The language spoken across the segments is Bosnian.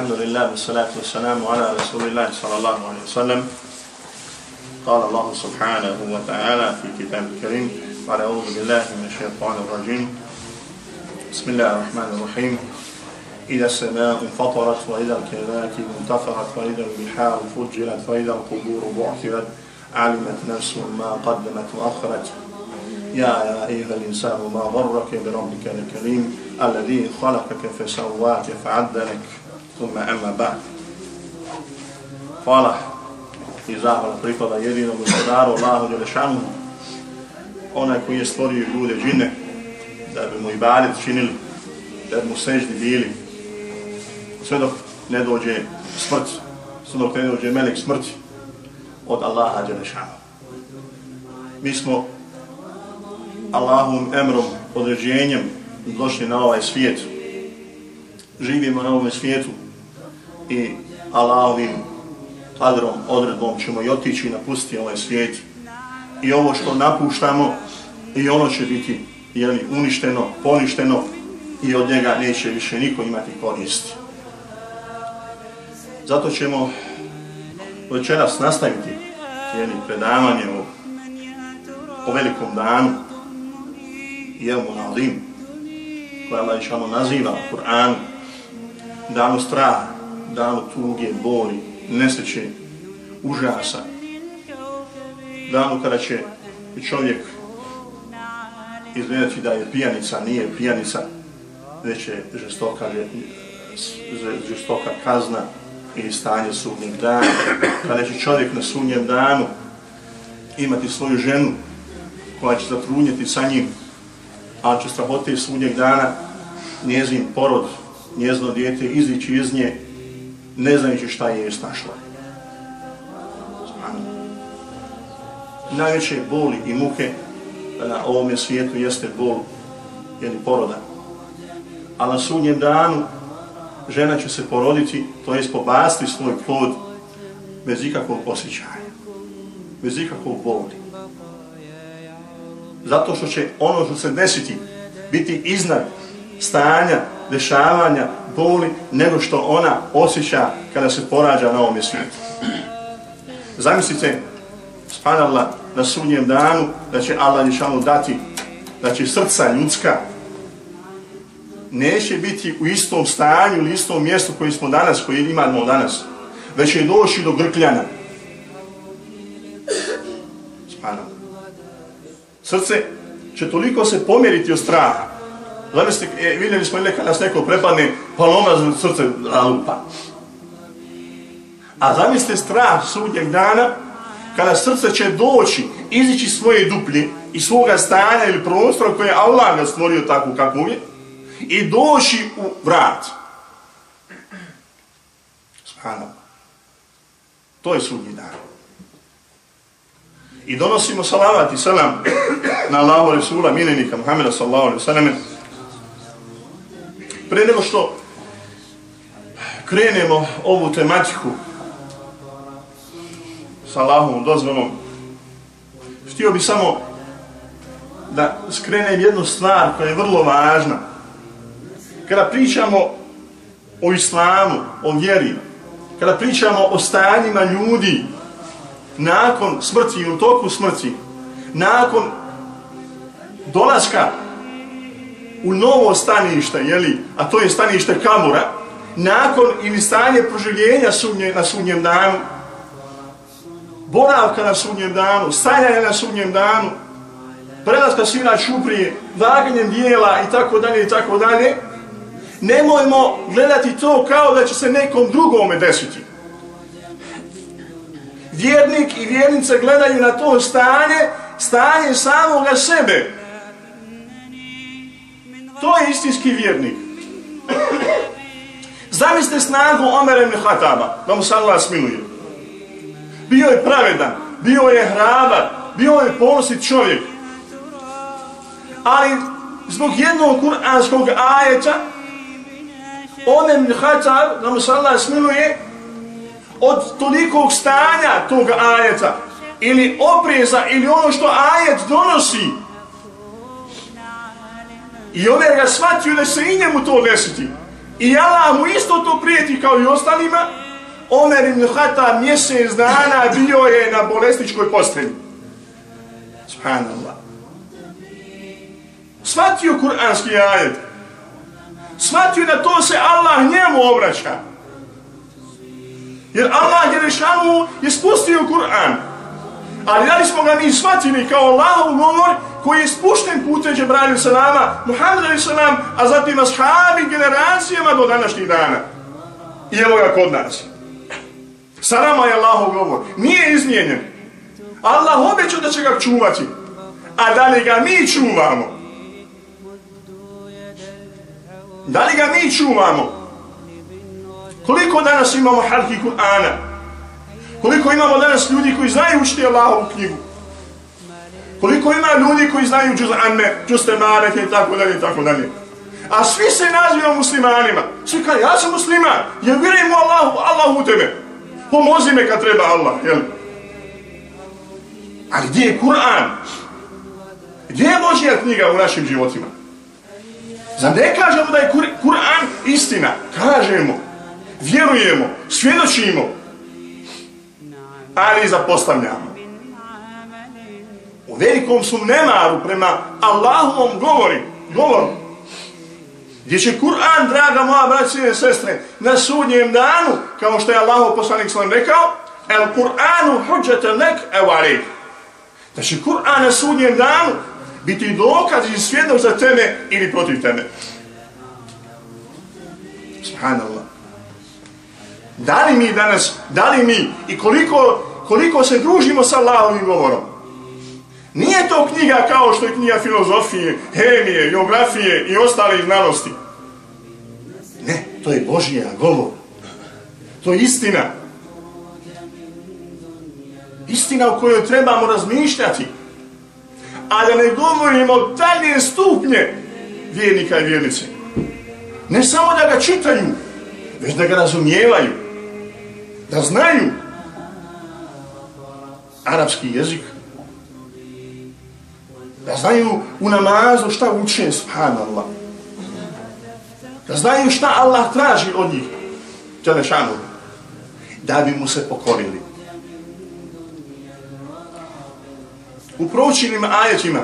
الحمد لله والصلاة والسلام على رسول الله صلى الله عليه وسلم. قال الله سبحانه وتعالى في كتاب الكريم قال أعوذ بالله من الشيطان الرجيم. بسم الله الرحمن الرحيم. إذا السماء انفطرت وإذا الكواكب انتفرت وإذا البحار فجرت وإذا القبور بعثرت علمت نفس ما قدمت وأخرت. يا أيها الإنسان ما غرك بربك الكريم الذي خلقك فسواك فعدلك. Tumme emma ba'd. Hvala i zahvala pripada jedinom gospodaru Allahu Đelešanu, onaj koji je stvorio ljude džine, da bi mu i balit činili, da bi mu seždi bili, sve dok ne dođe smrt, sve dok ne dođe melek smrti od Allaha Đelešanu. Mi smo Allahom emrom, određenjem došli na ovaj svijet. Živimo na ovom svijetu, i Allahovim kadrom, odredbom ćemo i otići i napustiti ovaj svijet. I ovo što napuštamo, i ono će biti jeli, uništeno, poništeno i od njega neće više niko imati koristi. Zato ćemo večeras nastaviti jeli, predavanje o, o velikom danu, Jevmu Nadim, koja Allah naziva u Kur'anu, danu straha, danu tuge, boli, nesreće, užasa, danu kada će čovjek izgledati da je pijanica, nije pijanica, već je žestoka, žestoka kazna ili stanje sudnjeg dana, kada će čovjek na sudnjem danu imati svoju ženu koja će zatrunjeti sa njim, ali će strahote sudnjeg dana njezin porod, njezno dijete izići iz nje, ne znajući šta je snašla. Najveće boli i muke na ovom svijetu jeste bol ili poroda. A na sudnjem danu žena će se poroditi, to jest pobasti svoj plod bez ikakvog osjećaja, bez ikakvog boli. Zato što će ono što se desiti biti iznad stanja, dešavanja, boli, nego što ona osjeća kada se porađa na ovom svijetu. Zamislite, spanala na sunnjem danu, da će Allah Nišanu dati, da će srca ljudska neće biti u istom stanju ili istom mjestu koji smo danas, koji imamo danas, već će doći do grkljana. Spanala. Srce će toliko se pomjeriti od straha, Zamislite, e, vidjeli smo ili kad nas neko prepadne, pa loma za srce lupa. A zamislite strah sudnjeg dana, kada srce će doći, izići svoje duplje i svoga stanja ili prostora koje je Allah ga stvorio takvu kakvu je, i doći u vrat. Spano. To je sudnji dan. I donosimo salavat i selam na Allahu Resula, milenika Muhammeda sallahu alaihi sallam, Pre nego što krenemo ovu tematiku sa Allahom dozvolom, htio bi samo da skrenem jednu stvar koja je vrlo važna. Kada pričamo o islamu, o vjeri, kada pričamo o stanjima ljudi nakon smrti i u toku smrti, nakon dolaska u novo stanište, jeli, a to je stanište Kamura, nakon ili stanje proživljenja sunje, na sunnjem danu, boravka na sunnjem danu, stajanje na sunnjem danu, prelaska svina čuprije, vaganjem dijela i tako dalje i tako dalje, nemojmo gledati to kao da će se nekom drugome desiti. Vjernik i vjernice gledaju na to stanje, stanje samoga sebe, To je istinski vjernik. Zamislite snagu Omera ibn Hataba, da mu se Allah smiluje. Bio je pravedan, bio je hrabar, bio je ponosit čovjek. Ali zbog jednog kuranskog ajeta, on je da nam se Allah smiluje, od tolikog stanja tog ajeta, ili opreza, ili ono što ajet donosi, i ovaj ga shvatio da se i njemu to desiti. I Allah mu isto to prijeti kao i ostalima, Omer ibn Hatab mjesec dana bio je na bolestičkoj postelji. Subhanallah. Shvatio kuranski ajet. Shvatio da to se Allah njemu obraća. Jer Allah je rešanu je spustio Kur'an. Ali da li smo ga mi shvatili kao Allahov govor koji je spušten putem Džebralju Salama, Muhammed Ali Salam, a zatim ashabi generacijama do današnjih dana. I evo ga kod nas. Salama je Allahov govor. Nije izmijenjen. Allah obećao da će ga čuvati. A da li ga mi čuvamo? Da li ga mi čuvamo? Koliko danas imamo halki Kur'ana? Koliko imamo danas ljudi koji znaju učiti Allahovu knjigu? Koliko ima ljudi koji znaju džuz'anne, džuz mareke i tako dalje i tako dalje? A svi se nazivaju muslimanima. Svi kao, ja sam musliman, ja vjerujem u Allahu, Allahu u tebe. Pomozi me kad treba Allah, jel? Ali gdje je Kur'an? Gdje je Božija knjiga u našim životima? Zar ne kažemo da je Kur'an istina? Kažemo, vjerujemo, svjedočimo, ali zapostavljamo. U velikom su nemaru prema Allahovom govori, govor, gdje će Kur'an, draga moja braće i sestre, na sudnjem danu, kao što je Allahov poslanik sam rekao, el Kur'anu huđete nek evarik. Da će Kur'an na sudnjem danu biti dokaz i svjedok za tebe ili protiv tebe. Subhanallah. Da li mi danas, da li mi i koliko, koliko se družimo sa Allahovim govorom? Nije to knjiga kao što je knjiga filozofije, hemije, geografije i ostale znanosti. Ne, to je Božija govor. To je istina. Istina o kojoj trebamo razmišljati. A da ne govorimo dalje stupnje vjernika i vjernice. Ne samo da ga čitaju, već da ga razumijevaju. Da znaju arapski jezik. Da znaju u namazu šta uče, subhanallah. Da znaju šta Allah traži od njih. Đelešanu. Da bi mu se pokorili. U proučenim ajetima,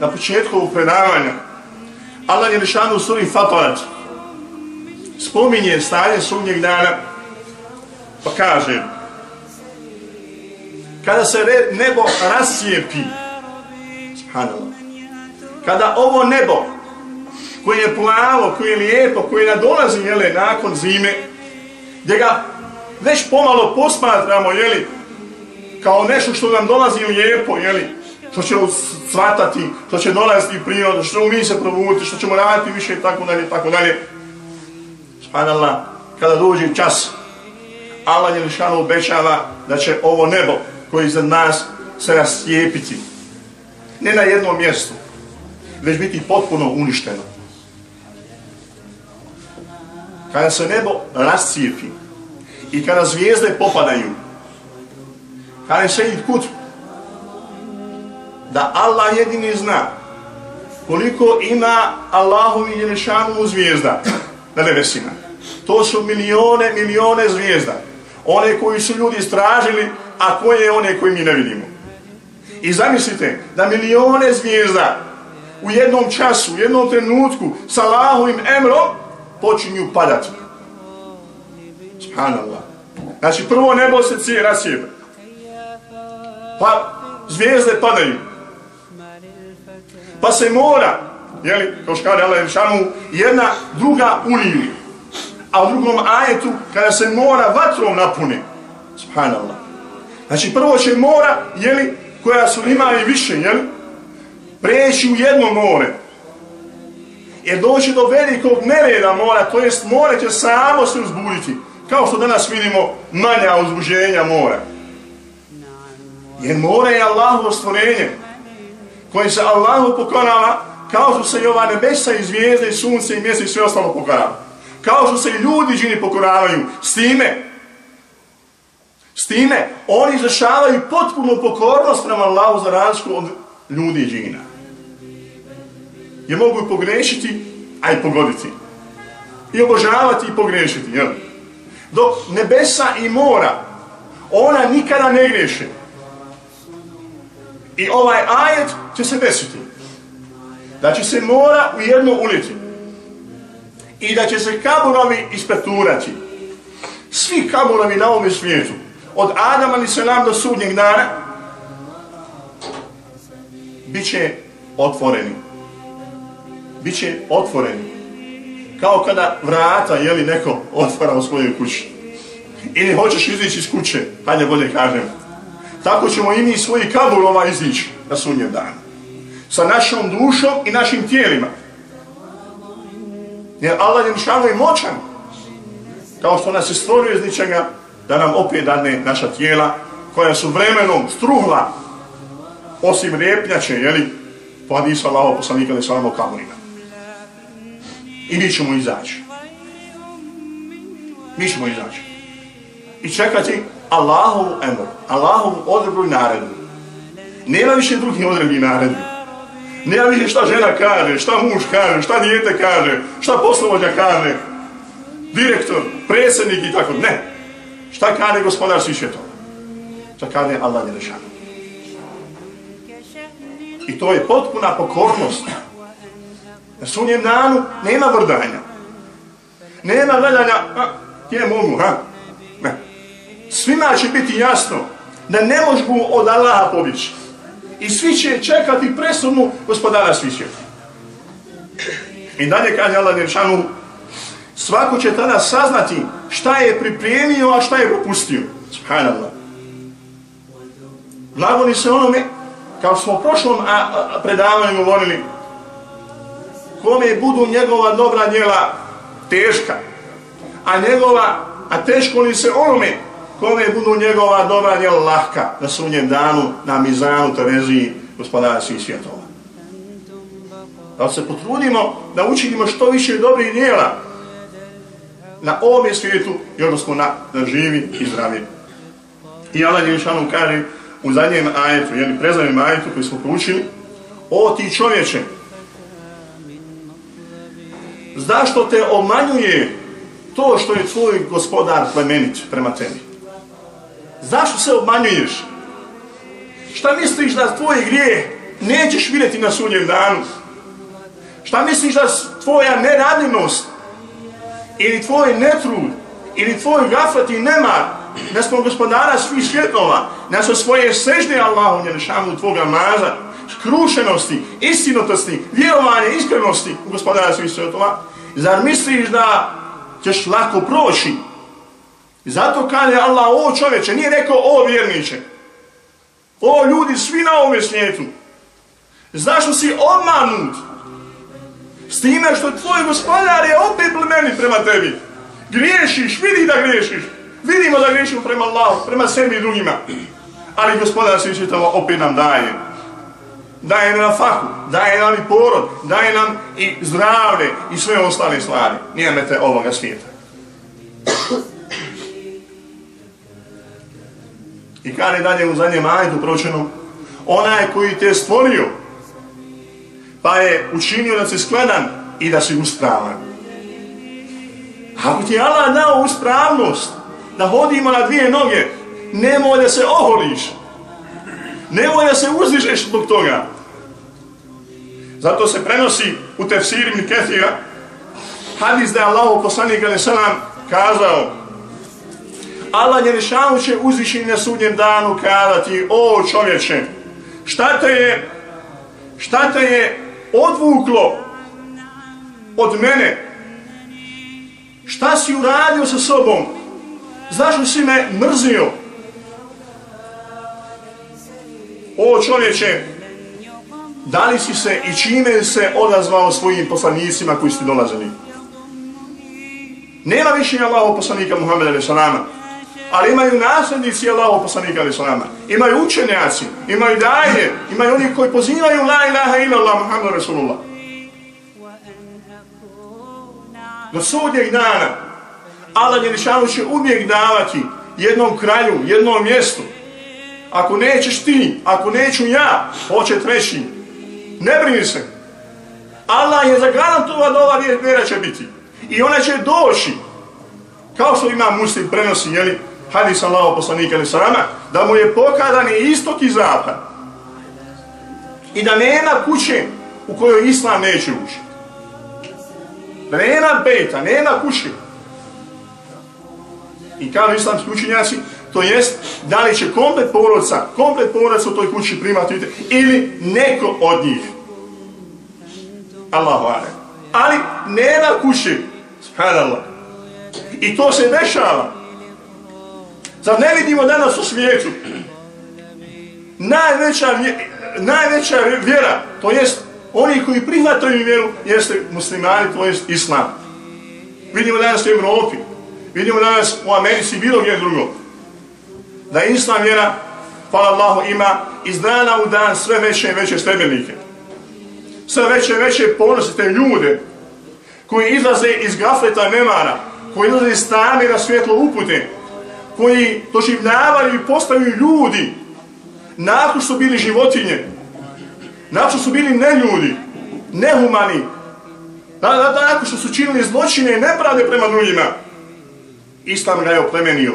na početku ovog predavanja, Allah je lišanu u suri Fatorat, spominje stanje sudnjeg dana, pa kaže, kada se nebo rascijepi, subhanallah, kada ovo nebo, koje je plavo, koje je lijepo, koje nadolazi, jele, nakon zime, gdje ga već pomalo posmatramo, jeli, kao nešto što nam dolazi lijepo, jeli, što će cvatati, što će dolaziti priroda, što mi se provuti, što ćemo raditi više i tako dalje, tako dalje. Subhanallah, kada dođe čas, Allah je lišano obećava da će ovo nebo koji za nas se rastijepiti. Ne na jednom mjestu, već biti potpuno uništeno. Kada se nebo rastijepi i kada zvijezde popadaju, kada se id kut, da Allah jedini zna koliko ima Allahu i Jelešanu zvijezda na nebesima. To su milione, milione zvijezda. One koji su ljudi stražili, a koje one koje mi ne vidimo. I zamislite da milione zvijezda u jednom času, u jednom trenutku sa Allahovim emrom počinju padati. Subhanallah. Znači prvo nebo se cije rasjeba. Pa zvijezde padaju. Pa se mora, jeli, kao što kaže Allah Ješanu, jedna druga uniju. A u drugom ajetu, kada se mora vatrom napuni. Subhanallah. Znači prvo će mora, jeli, koja su ima i više, jeli, preći u jedno more. Jer doći do velikog nereda mora, to jest more će samo se uzbuditi. Kao što danas vidimo manja uzbuđenja mora. Jer more je Allahovo stvorenje koje se Allahu pokorava kao što se i ova nebesa i zvijezde i sunce i mjesec i sve ostalo pokorava. Kao što se i ljudi džini pokoravaju. S time, s time, oni izrašavaju potpunu pokornost prema Allahu za razliku od ljudi i džina. Je mogu i pogrešiti, a i pogoditi. I obožavati i pogrešiti. Jel? Dok nebesa i mora, ona nikada ne greše. I ovaj ajet će se desiti. Da će se mora u jednu ulici. I da će se kaburovi ispreturati. Svi kaburovi na ovom svijetu. Od Adama ni se nam do sudnjeg dana. Biće otvoreni. Biće otvoreni. Kao kada vrata, jeli neko otvara u svojoj kući. Ili hoćeš izići iz kuće, hajde bolje kažem, tako ćemo i mi svoji kaburova izići na sunnjem danu. Sa našom dušom i našim tijelima. Jer Allah je mišano i moćan. Kao što nas je stvorio iz ničega, da nam opet dadne naša tijela, koja su vremenom struhla, osim repnjače, jeli, po hadisu Allaho poslanika da je salamo. I mi ćemo izaći. Mi ćemo izaći. I čekati Allahovu emru, Allahovu odrebu i naredbu. Nema više drugih odrebi i naredbi. Nema više šta žena kaže, šta muž kaže, šta dijete kaže, šta poslovođa kaže, direktor, predsjednik i tako. Ne. Šta kaže gospodar svi svjetova? Šta kaže Allah je. I to je potpuna pokornost. Na sunjem danu nema vrdanja. Nema vrdanja, a, gdje mogu, ha? Ne svima će biti jasno da ne možemo od Allaha pobjeći. I svi će čekati presudnu gospodara svi svjetova. I dalje kaže Allah Niršanu, svako će tada saznati šta je pripremio, a šta je propustio. Subhanallah. Blagoni se onome, kao smo u prošlom a, a, predavanju govorili, kome budu njegova dobra djela teška, a njegova, a teško li se onome kome budu njegova dobra djela lahka na sunjem danu, na mizanu, tereziji, gospodara svih svjetova. Da se potrudimo da učinimo što više dobrih djela na ovom svijetu i odnosno na, na živi i zdravi. I Allah Ješanu kaže u zadnjem ajetu, jedni prezadnjem ajetu koji smo proučili, o ti čovječe, zašto te omanjuje to što je tvoj gospodar plemenit prema tebi? Zašto se obmanjuješ? Šta misliš da tvoj grije nećeš vidjeti na sudnjem danu? Šta misliš da tvoja neradljivost ili tvoj netrud ili tvoj gaflet i nemar da smo gospodara svih svjetova, da su svoje sežde Allahu njenešamu tvoga maza, skrušenosti, istinotosti, vjerovanje, iskrenosti u gospodara svih svjetova, zar misliš da ćeš lako proći Zato zato je Allah, o čoveče, nije rekao o vjerniče. O ljudi, svi na ovome svijetu. Zašto si obmanut? S time što tvoj gospodar je opet plemeni prema tebi. Griješiš, vidi da griješiš. Vidimo da griješimo prema Allahu, prema sebi i drugima. Ali gospodar se čitava opet nam daje. Daje nam faku, daje nam i porod, daje nam i zdravlje i sve ostale stvari. Nijemete ovoga svijeta. I kaže dalje u zadnjem ajetu pročenom, onaj koji te stvorio, pa je učinio da si skladan i da si uspravan. Ako ti je Allah dao uspravnost, da hodimo na dvije noge, nemoj da se oholiš, nemoj da se uzdižeš zbog toga. Zato se prenosi u tefsir ibn hadis da je Allah poslanik ali sam kazao, Allah Njerišanu će uzvišiti na sudnjem danu kazati, o čovječe, šta te je, šta te je odvuklo od mene? Šta si uradio sa sobom? Zašto si me mrzio? O čovječe, da li si se i čime se odazvao svojim poslanicima koji ste dolazili? Nema više Allahov poslanika Muhammeda sallallahu Ali imaju nasljednici Allahov poslanika ali salama. Imaju učenjaci, imaju daje, imaju oni koji pozivaju la ilaha ila Allah Muhammed Rasulullah. Do sudnjeg dana Allah Jelišanu će uvijek davati jednom kraju, jednom mjestu. Ako nećeš ti, ako neću ja, hoće treći. Ne brini se. Allah je zagarantovao da ova vjera će biti. I ona će doći. Kao što ima muslim prenosi, jeli, hadis Allahov poslanika ili sarama, da mu je pokadan i istok i zapad. I da nema kuće u kojoj Islam neće ući. Da nema beta, nema kuće. I kao islamski učenjaci, to jest da li će komplet porodca, komplet porodca u toj kući primati ili neko od njih. Allahu Ale. Ali nema kuće. Subhanallah. I to se dešava. Zar ne vidimo danas u svijetu najveća, najveća vjera, to jest oni koji prihvataju vjeru, jeste muslimani, to jest islam. Vidimo danas u Evropi, vidimo danas u Americi, bilo gdje drugo. Da islam vjera, hvala Allahu, ima iz dana u dan sve veće i veće stebenike. Sve veće i veće ponosite ljude koji izlaze iz gafleta nemara, koji izlaze iz stane na svjetlo upute, koji doživljavaju i postaju ljudi nakon što su bili životinje, nakon što su bili neljudi, nehumani, nakon što su činili zločine i nepravde prema drugima, Islam ga je oplemenio.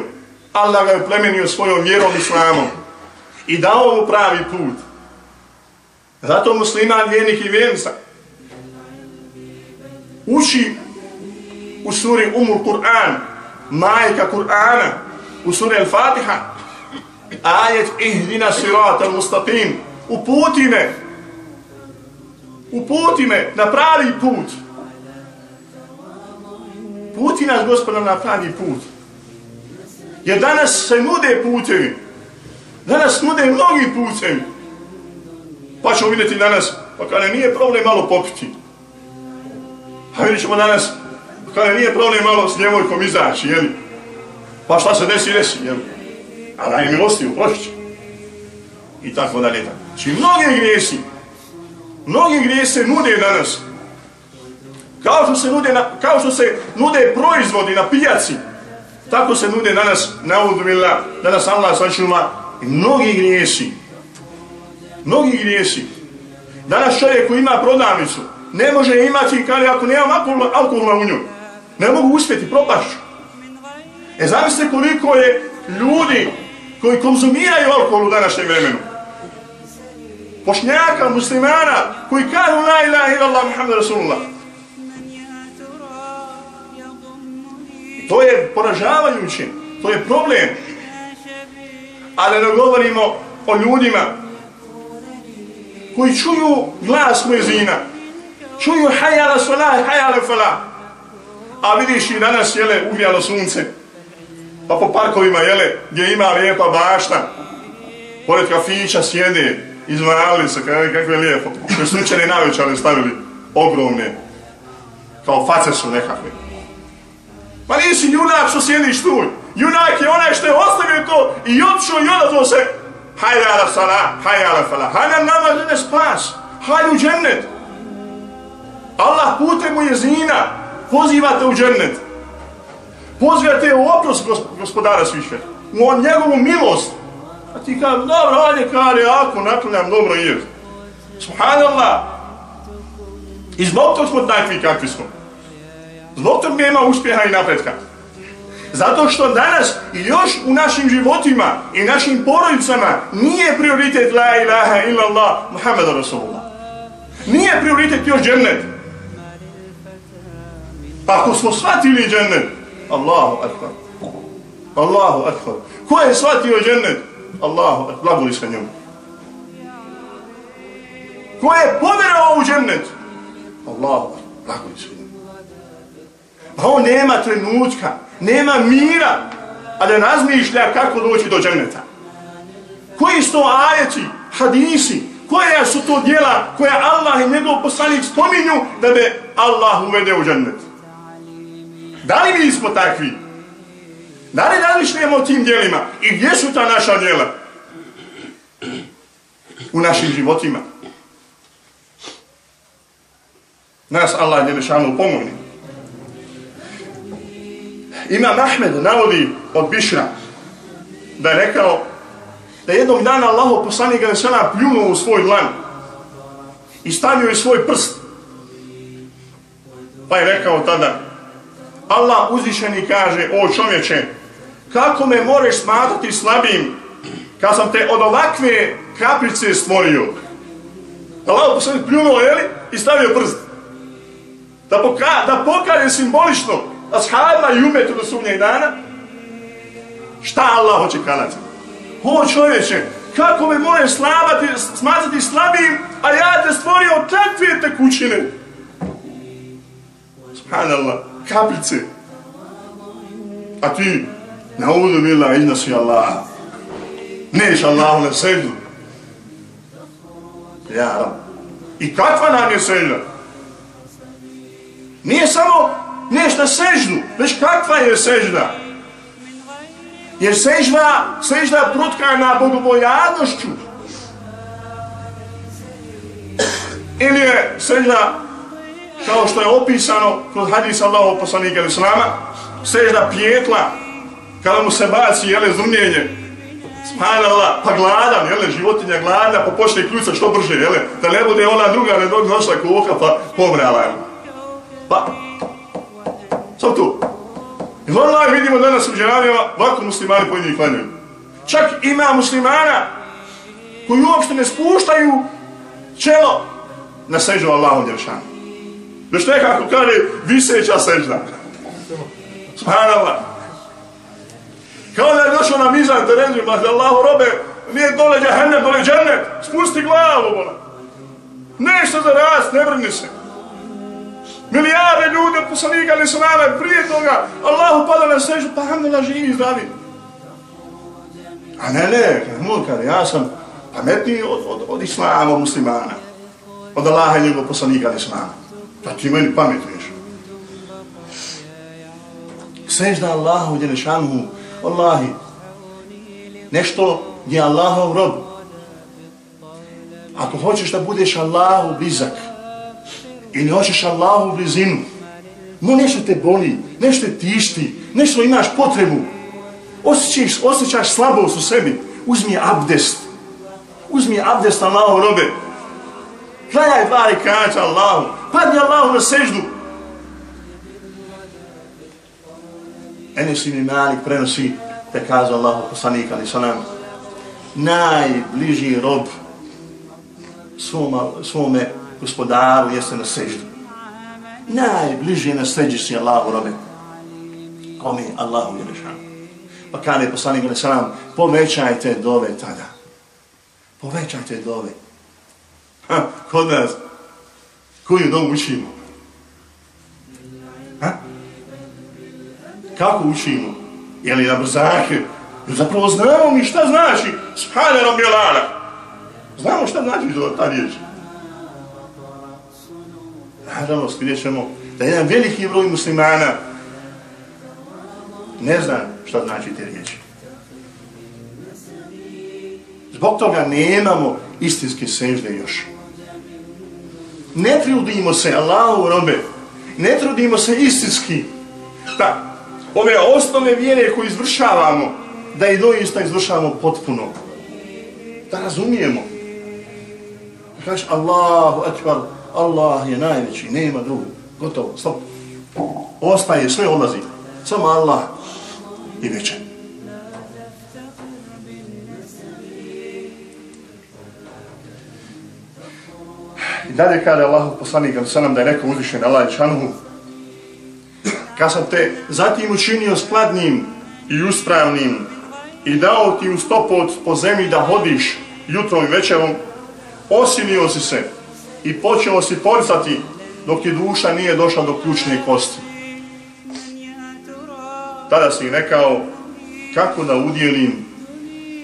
Allah ga je oplemenio svojom vjerom Islamom i dao mu pravi put. Zato musliman, vjernik i vjernica uči u suri Umur Kur'an, majka Kur'ana, u suri Al-Fatiha, ajet ihdina sirata mustaqim, uputi me, uputi me na pravi put. Puti nas, gospoda, na pravi put. Jer danas se nude putevi. Danas nude mnogi putevi. Pa ćemo vidjeti danas, pa kada nije problem malo popiti. A vidjet ćemo danas, pa kada nije problem malo s djevojkom izaći, jeli? Pa šta se desi, desi, jel? A daj milosti, uprošit I tako dalje. Znači, mnogi grijesi, mnogi grijesi se nude danas. Kao što se nude, na, kao što se nude proizvodi na pijaci, tako se nude danas, na danas Allah sačuma, i mnogi grijesi. Mnogi grijesi. Danas čovjek koji ima prodavnicu, ne može imati, kada ako nema alkohola, alkohola u nju, ne mogu uspjeti, propašću. E zamislite koliko je ljudi koji konzumiraju alkohol u današnjem vremenu. Pošnjaka, muslimana, koji kažu la ilaha ila Allah Muhammed Rasulullah. To je poražavajuće, to je problem. Ali ne govorimo o ljudima koji čuju glas mezina, čuju hajala salah, hajala falah. A vidiš i danas, jele, uvijalo sunce, pa po parkovima, jele, gdje ima lijepa bašta, pored kafića sjede, izvarali se, kako je lijepo, koje učeni navećale stavili, ogromne, kao face su nekakve. Pa Ma nisi junak što sjediš tu, junak je onaj što je ostavio to i odšao i odazvao se, hajde ala sala, hajde ala fala, hajde nama ne spas, hajde u džennet. Allah putem mu jezina pozivate u džennet pozivate u oprost gospodara sviše, u on njegovu milost. A ti kaže, dobro, ajde, kare, ako naklanjam dobro je. Subhanallah. I zbog tog smo takvi kakvi smo. Zbog tog nema uspjeha i napretka. Zato što danas još u našim životima i našim porodicama nije prioritet la ilaha illallah Muhammeda Rasulullah. Nije prioritet još džennet. Pa ako smo shvatili džennet, Allahu akbar. Allahu akbar. Ko je shvatio džennet? Allahu akbar. Blagoli sa njom. Ko je povjerao u džennet? Allahu akbar. Blagoli sa njom. Pa on nema trenutka, nema mira, a da razmišlja kako doći do dženneta. Koji su to ajeti, hadisi, koja su to djela koja Allah i njegov poslanik spominju da bi Allah uvede u džennet? Da li mi smo takvi? Da li razmišljamo o tim dijelima? I gdje su ta naša dijela? U našim životima. Nas Allah je rešano pomogni. Imam Ahmed navodi od Bišra da je rekao da jednog dana Allaho poslani ga pljunuo u svoj dlan i stavio je svoj prst. Pa je rekao tada Allah uzvišeni kaže o čovječe kako me moreš smatrati slabim kad sam te od ovakve kaprice stvorio. Allah poslani pljunuo jeli, i stavio prst. Da, poka da pokaže simbolično ashabima i umetu do sumnjeg dana šta Allah hoće kanati. O čovječe, kako me možeš slabati, smatrati slabim, a ja te stvorio od takve tekućine. Subhanallah, kapljice. A ti, na uvodu bila, iznasi Allah. Neš Allahu na seždu. Ja, I kakva nam je sežda? Nije samo na seždu, već kakva je sežda? Jer sežda, sežda prutka na bogobojadnošću. Ili je sežda, kao što je opisano kod hadisa Allahov poslanika Islama, sežda pjetla, kada mu se baci, jele, zrnjenje, Subhanallah, pa gladan, jele, životinja gladna, pa počne kljuca što brže, jele, da ne bude ona druga, ne dok došla koha, pa pomrala, jele. Pa, samo tu. I vrlo vidimo danas u džanavima, ovako muslimani po njih klanjaju. Čak ima muslimana koji uopšte ne spuštaju čelo na sežu Allahom djevšanu. Već nekako kaže viseća sežda. Subhanallah. Kao da je došao na mizan terenju, ma da Allahu robe, nije dole džahennem, dole džennet, spusti glavu, bola. Nešto za rast, ne vrni se. Milijarde ljudi od poslanika ali su nama prije toga Allahu pada na sežu, pa alhamdulillah živi i zdravi. A ne, ne, kad ja sam pametniji od, od, od islama, muslimana. Od Allaha i njegov poslanika ali su nama. Pa ti meni pametuješ. Sežda Allahu djelešanhu, Allahi, nešto gdje Allahov rob. Ako hoćeš da budeš Allahu blizak, i ne hoćeš Allahu blizinu, no nešto te boli, nešto te tišti, nešto imaš potrebu, osjećaš, osjećaš slabost u sebi, uzmi abdest, uzmi abdest Allahu robe, klanjaj dva rekača Allahu, padni Allahu na seždu. Enes ibn Malik prenosi, da kaže Allahu poslanik ali sa nam, najbliži rob svoma, svome gospodaru jeste na seždu. Najbliže na seždi si Allahu robe. Kome Allahu je rešan. Pa kada je poslanik na salam, povećajte dove tada. Povećajte dove. Ha, kod nas, koju dovu učimo? Ha? Kako učimo? Je li na brzake? Zapravo znamo mi šta znači Subhane Rabbi Znamo šta znači ta riječ nažalost, vidjet ćemo da jedan veliki broj muslimana ne zna šta znači te riječi. Zbog toga nemamo istinske sežde još. Ne trudimo se, Allahu robe, ne trudimo se istinski da ove osnovne vjere koje izvršavamo, da i doista izvršavamo potpuno. Da razumijemo. Da kažeš Allahu akbar, Allah je najveći, nema drugog. Gotovo, stop. Ostaje, sve odlazi. Samo Allah i večer. I dalje kada je Allah poslanik, ali sanam da je rekao uzvišen Allah i kad sam te zatim učinio skladnim i uspravnim i dao ti u stopot po zemlji da hodiš jutrom i večerom, osinio si se i počeo si poricati dok ti duša nije došla do ključne kosti. Tada si rekao kako da udjelim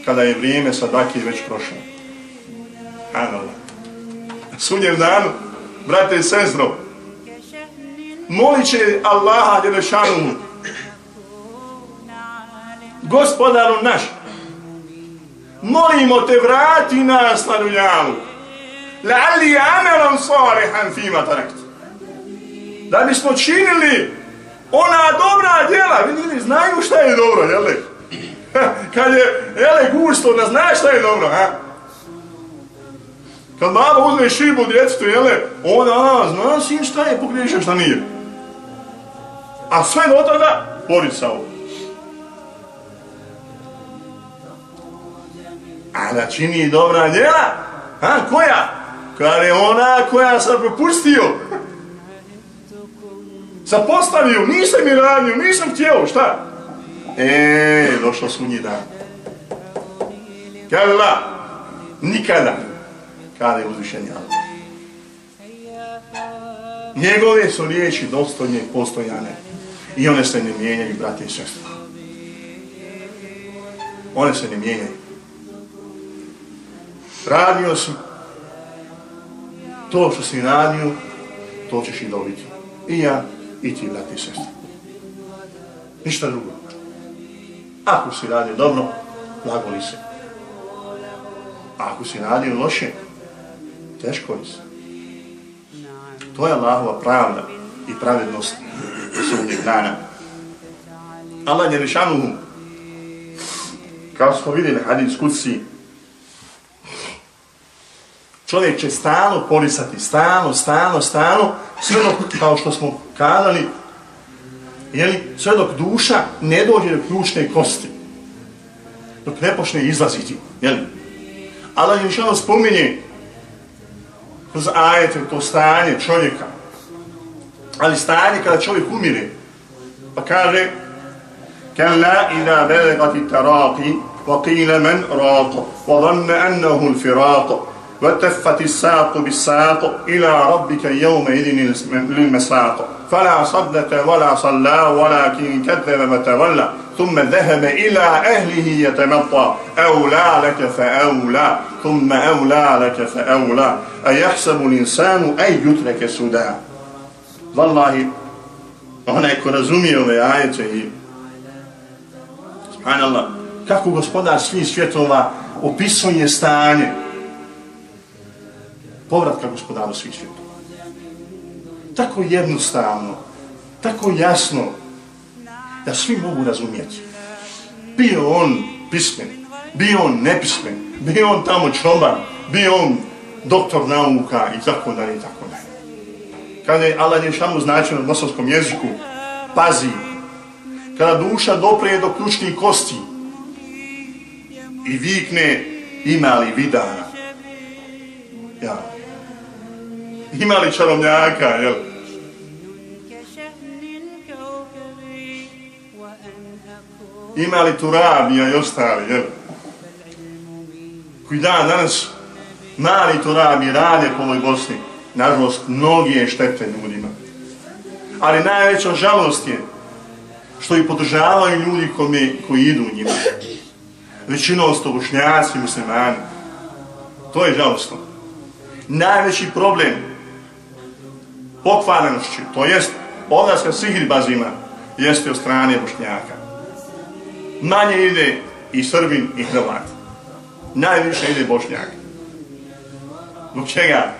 kada je vrijeme sadake već prošlo. Hanalo. Sunjem danu, brate i sestro, molit će Allaha Đelešanu gospodaru naš, molimo te vrati nas na dunjalu, la'alli amelom salihan fima tarakt. Da bismo činili ona dobra djela, vidi, znaju šta je dobro, jel Kad je, jel gusto, da znaš šta je dobro, ha? Kad baba uzme šibu djetetu, jele, ona, a, zna sin šta je pogriješio, šta nije. A sve do toga, poricao. A da čini dobra djela, a, koja? Kad je ona koja sam propustio. Zapostavio, nisam mi radio, nisam htio, šta? E, došlo su njih dan. Kada nikada kada je uzvišen Allah. Njegove su riječi dostojne i postojane i one se ne mijenjaju, brate i sestri. One se ne mijenjaju. Radio si to što si radio, to ćeš i dobiti. I ja, i ti, brate i sestri. Ništa drugo. Ako si radio dobro, blagoli se. Ako si radio loše, teško je se. To je Allahova pravda i pravednost u sudnjeg dana. Allah je rešanuhu, kao smo vidjeli hadis kuci, čovjek će stano polisati, stano, stano, stano, sve dok, kao što smo kadali, jeli, sve dok duša ne dođe do ključne kosti, dok ne počne izlaziti, jeli. Allah je rešanuhu spominje kroz ajete u to stanje čovjeka. Ali stanje kada čovjek umire, pa kaže Kalla ida belegati taraqi, wa qila men raqa, wa dhanna annahu al-firaqa, وتفت الساق بالساق إلى ربك يومئذ للمساق فلا صدق ولا صلى ولكن كذب وتولى walakin kadheba wa tawalla, ثم ذهب إلى أهله يتمطى أولى لك فأولى ثم أولى لك فأولى أيحسب الإنسان أن يترك سدى والله onaj ko razumije ove ajete i subhanallah kako gospodar svih svjetova opisuje stanje povratka gospodaru svih svjetova tako jednostavno tako jasno da svi mogu razumjeti. Bio on pismen, bio on nepismen, bio on tamo čoban, bio on doktor nauka i tako dalje i tako dalje. Kada je Allah je šamu na u bosanskom jeziku, pazi, kada duša doprije do ključnih kosti i vikne ima li vidana, ja, ima li čarobnjaka, jel? Ima li turabija i ostali, jel? Koji dan danas mali turabi rade po ovoj Bosni, nažalost, mnogi je štete ljudima. Ali najveća žalost je što i podržavaju ljudi koji, koji idu u njima. Većinom sto bošnjaci, muslimani. To je žalostno. Najveći problem pokvaranošću, to jest odlaska svih ribazima, jeste od strane bošnjaka manje ide i Srbin i Hrvat. Najviše ide Bošnjak. Zbog čega?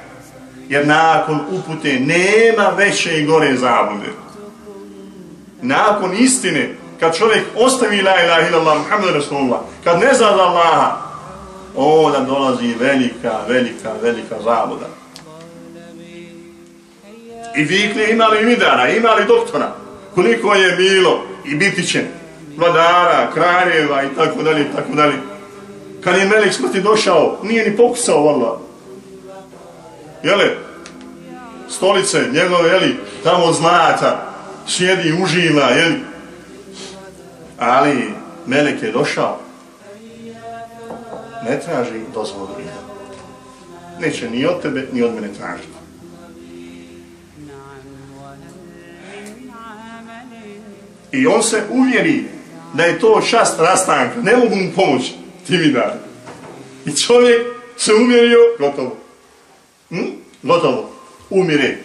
Jer nakon upute nema veće i gore zabude. Nakon istine, kad čovjek ostavi la ilaha illallah Muhammed Rasulullah, kad ne zna za Allaha, onda dolazi velika, velika, velika zabuda. I vikne imali vidara, imali doktora, koliko je bilo i biti će vladara, kraljeva i tako dalje i tako dalje. Kad je melek smrti došao, nije ni pokusao, valla. Jele, stolice njegove, jeli, tamo zlata, sjedi, uživa, jeli. Ali melek je došao, ne traži dozvolu druga. Neće ni od tebe, ni od mene tražiti. I on se uvjeri da je to šast rastanka, ne mogu mu pomoći, ti mi daj. I čovjek se umjerio, gotovo. Hm? Gotovo, umire.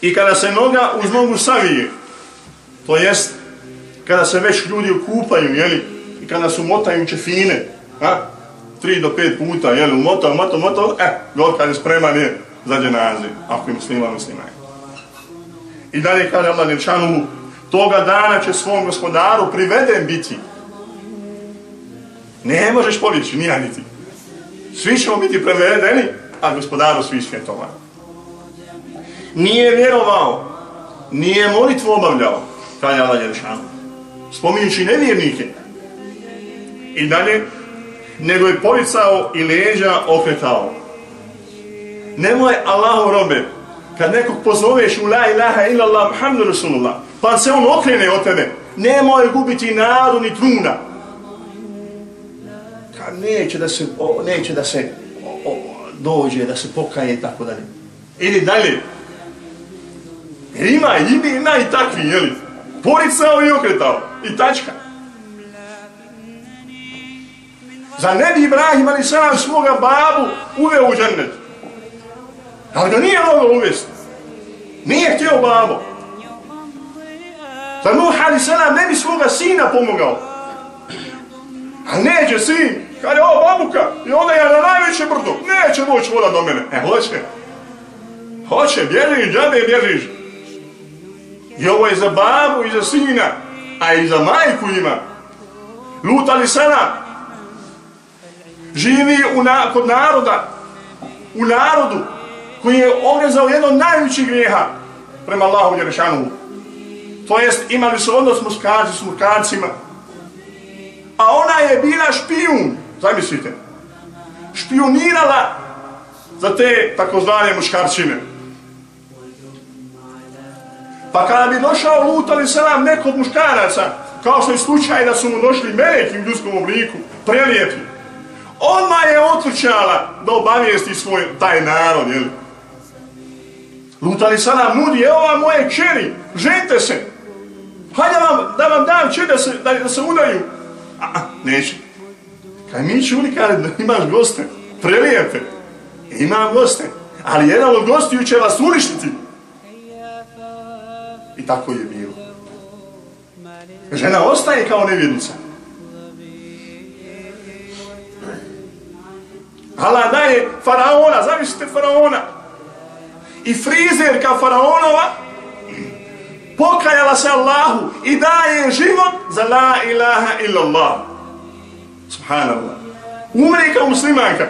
I kada se noga uz nogu savije, to jest, kada se već ljudi okupaju, jeli, i kada su motaju čefine, a, tri do pet puta, jeli, umotao, umotao, umotao, e, god kad je spreman je za dženazi, ako je snima, muslima. I dalje kada Allah Niršanu, toga dana će svom gospodaru priveden biti. Ne možeš pobjeći, nija niti. Svi ćemo biti prevedeni, a gospodaru svi svjetova. Nije vjerovao, nije molitvu obavljao, kaže Allah Niršanu. Spominjući nevjernike. I dalje, nego je policao i leđa okretao. Nemoj Allahu robe, kad nekog pozoveš u la ilaha illallah Muhammedu Rasulullah, pa se on okrene od tebe, nemoj gubiti nadu ni truna. Ka neće da se, o, neće da se o, o, dođe, da se pokaje i tako dalje. Ili dalje. Jer ima, ima i takvi, jeli? Poricao i okretao. I tačka. Za ne bi Ibrahim ali sam svoga babu uveo u džennet. Ali ga nije mogao uvesti. Nije htio babo. Da Nuh ali salam ne bi svoga sina pomogao. A neće sin. Kada je ova babuka i onda je na najveće brdo. Neće moći voda do mene. E, hoće. Hoće, bježiš, džabe bježiš. I ovo je za babu i za sina, a i za majku ima. Lut ali salam živi u na, kod naroda, u narodu, koji je ogrezao jedno od najvećih grijeha prema Allahu Jerešanu. To jest, imali su odnos muškarci s muškarcima. A ona je bila špijun, zamislite, špionirala za te takozvane muškarčine. Pa kada bi došao lutali se nam nekog muškaraca, kao što je slučaj da su mu došli meleki u ljudskom obliku, prelijepi, ona je otvrćala da obavijesti svoj taj narod, jel? Lutali sada nudi, evo vam moje čeri, žente se. Hajde vam, da vam dam čeri da se, da, da se udaju. A, a, neću. Kaj mi čuli kada imaš goste, prelijepe. Imam goste, ali jedan od gostiju će vas uništiti. I tako je bilo. Žena ostaje kao nevjednica. Allah daje faraona, zamislite faraona. I frizerka faraonova pokajala se Allahu i daje život za la ilaha illallah. Subhanallah. Umri kao muslimanka.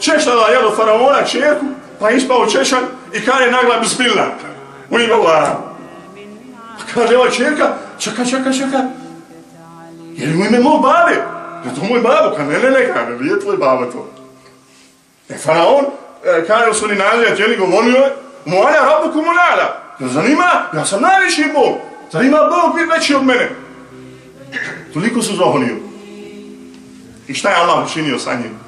Češala je do faraona čerku, pa ispao češan i kare nagla bismillah. U ime Allah. Pa kaže ova čerka, čeka, čeka, čeka. Jer u ime moj babe. Je to moj babo? Ka ne, ne, ne, ka ne, nije tvoj babo to. E, faraon, e, kada su ni nazivati, tijeli govorio je, moja rabu kumunada. Ne zanima, ja sam najviši Bog. Zanima Bog biti veći od mene. Toliko se zohonio. I šta je Allah učinio sa njim?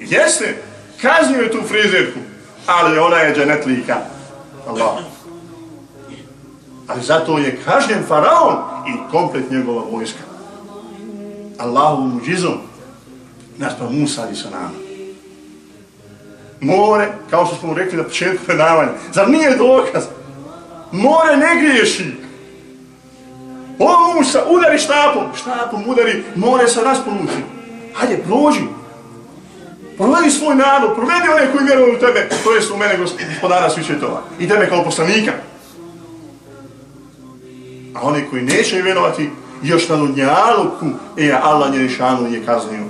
Jeste, kaznio je tu frizerku, ali ona je dženetlika. Allah. Ali zato je kažnjen faraon i komplet njegova vojska. Allahovom muđizom naspram Musa i sa nama. More, kao što smo rekli na početku predavanja, zar nije dokaz? More ne griješi. O Musa, udari štapom, štapom udari, more se raspoluči. Hajde, prođi. Provedi svoj narod, provedi one koji vjeruju u tebe, to jest u mene gospodara svih svjetova. I tebe kao poslanika. A oni koji neće vjerovati, još na dunjaluku, e, Allah Njerišanu je kaznio.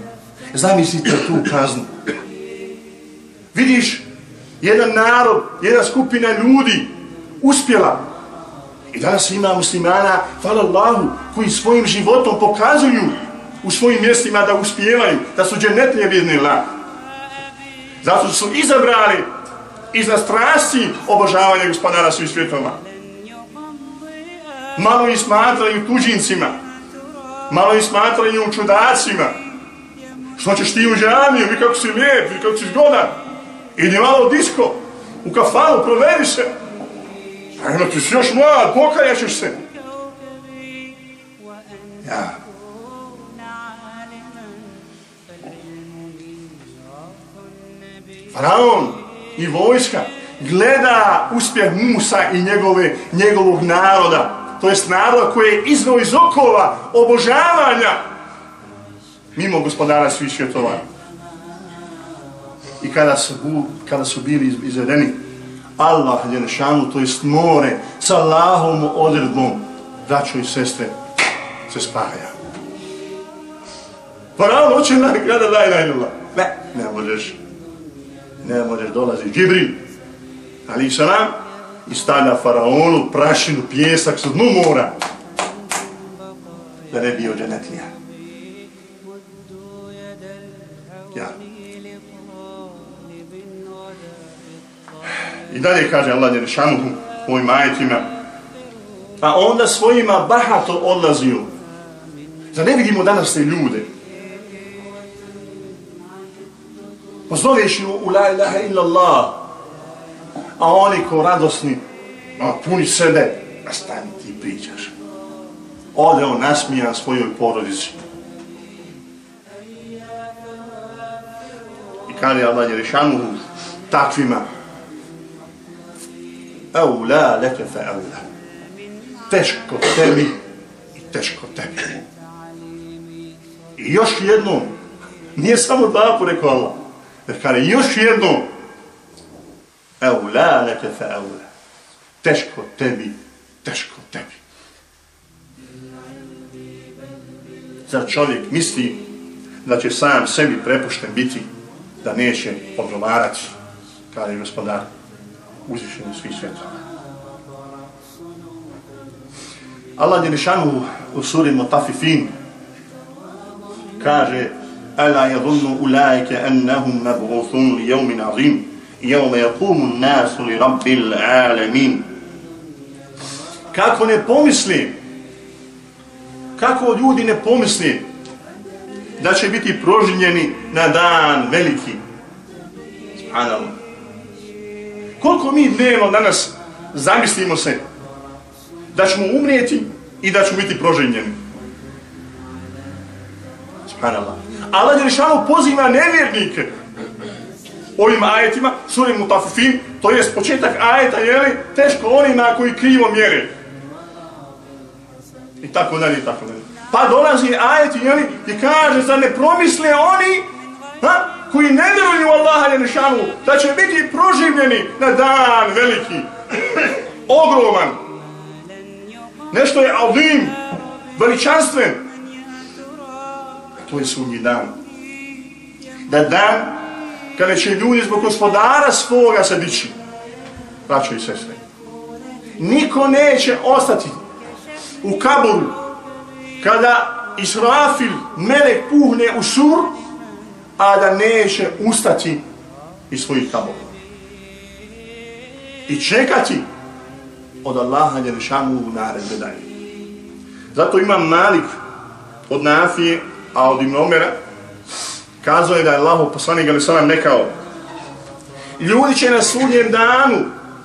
Zamislite tu kaznu. Vidiš, jedan narod, jedna skupina ljudi uspjela. I danas ima muslimana, hvala Allahu, koji svojim životom pokazuju u svojim mjestima da uspijevaju, da su dženetlije vidni la. Zato su izabrali iz strasti obožavanja gospodara svih svjetova malo ih smatraju tuđincima, malo ih smatraju čudacima. Što ćeš ti u džamiju, vi kako si lijep, vi kako si zgodan. Idi malo disko, u kafanu, provedi se. Pa A ima ti si još mlad, pokajaćeš se. Ja. Faraon i vojska gleda uspjeh Musa i njegove, njegovog naroda to jest naroda koji je izveo iz okova obožavanja mimo gospodara svih svjetova. I kada su, kada su bili izvedeni, Allah Ljenešanu, to jest more, sa Allahom odredbom, braćo i sestre, se spaja. Pa Faraon hoće na kada la ilaha illallah. Ne, ne možeš. Ne možeš dolazi Džibril. Ali salam i stavlja faraonu prašinu, pjesak sa dnu mora. Da ne bio dženetlija. Ja. I dalje kaže Allah Jerešanuhu u ovim ajetima. A onda svojima bahato odlazio. Za ne vidimo danas te ljude. Pozoveš u la ilaha illa Allah. A oni ko radosni, a puni sebe, a stani ti pričaš. Ode on nasmija svojoj porodici. I kaže Allah Jerešanuhu takvima. Evo la leke fe evla. Teško tebi i teško tebi. I još jednom, nije samo dva po rekao Allah, jer kaže još jednom, evo la leke fe evla. Teško tebi, teško tebi. Zar čovjek misli da će sam sebi prepušten biti, da neće odgovarati, kaže gospodar, uzvišenju svih svjetova. Allah je lišanu u suri Mutafifin kaže Ala yadhunnu ulaike annahum mab'uthun li yawmin azim yawma yaqumu an-nasu li rabbil alamin. Kako ne pomisli kako ljudi ne pomisli da će biti proživljeni na dan veliki? Subhanallah. Koliko mi dnevno danas zamislimo se da ćemo umrijeti i da ćemo biti proženjeni. Subhanallah. Allah Đerišanu poziva nevjernike ovim ajetima, suri mutafufin, to je početak ajeta, jeli, teško onima koji krivo mjere. I tako dalje, i tako dalje. Pa dolazi ajet, jeli, i kaže, za ne promisle oni, ha, koji ne vjeruju Allaha Đerišanu, da će biti proživljeni na dan veliki, ogroman, Nešto je avim, veličanstven. To je sudnji dan. Da dan kada će ljudi zbog gospodara svoga se dići. Braćo i sestre. Niko neće ostati u kaburu kada Israfil melek puhne u sur, a da neće ustati iz svojih kabova. I čekati od Allaha Đelešanu u naredbe dalje. Zato imam Malik od Nafije, a od Ibn Omera, kazao je da je Allah poslanik Đelešanu nekao ljudi će na sudnjem danu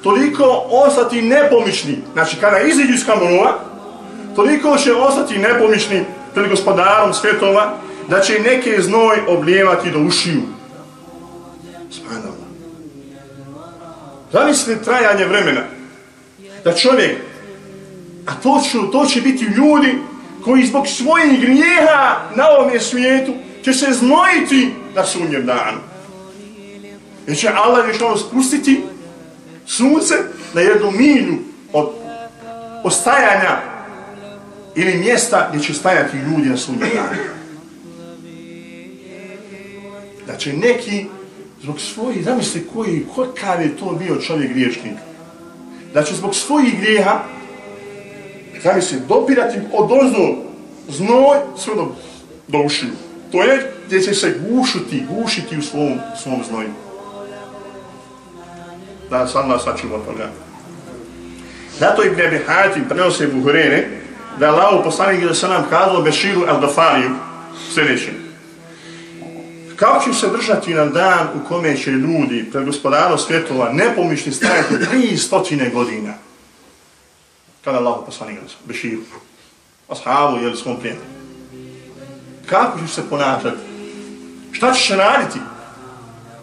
toliko ostati nepomišni, znači kada iziđu iz kamonova, toliko će ostati nepomišni pred gospodarom svjetova, da će neke znoj oblijevati do ušiju. Spanalo. Zamislite trajanje vremena da čovjek, a to, ću, to će biti ljudi koji zbog svojih grijeha na ovom svijetu će se znojiti na sunnjem danu. Jer će Allah još spustiti sunce na jednu milju od ostajanja ili mjesta gdje će stajati ljudi na sunnjem danu. Znači neki zbog svojih, zamisli koji, kakav je to bio čovjek griješnik, da će zbog svojih grijeha zamisli, dopirati od ozdo znoj sve do, do ušiju. To je gdje će se gušiti, gušiti u svom, svom znoju. Da, sam nas sačuva toga. Zato Ibn Abi Hatim prenose Buhurene da je Allah poslanik da se nam kazao Beširu al-Dafariju sljedećem kako će se držati na dan u kome će ljudi pre gospodara svjetova nepomišni stajati tri stotine godina? Kada Allah poslani ga beširu, ashabu, jel svom prijatelju. Kako će se ponašati? Šta ćeš raditi?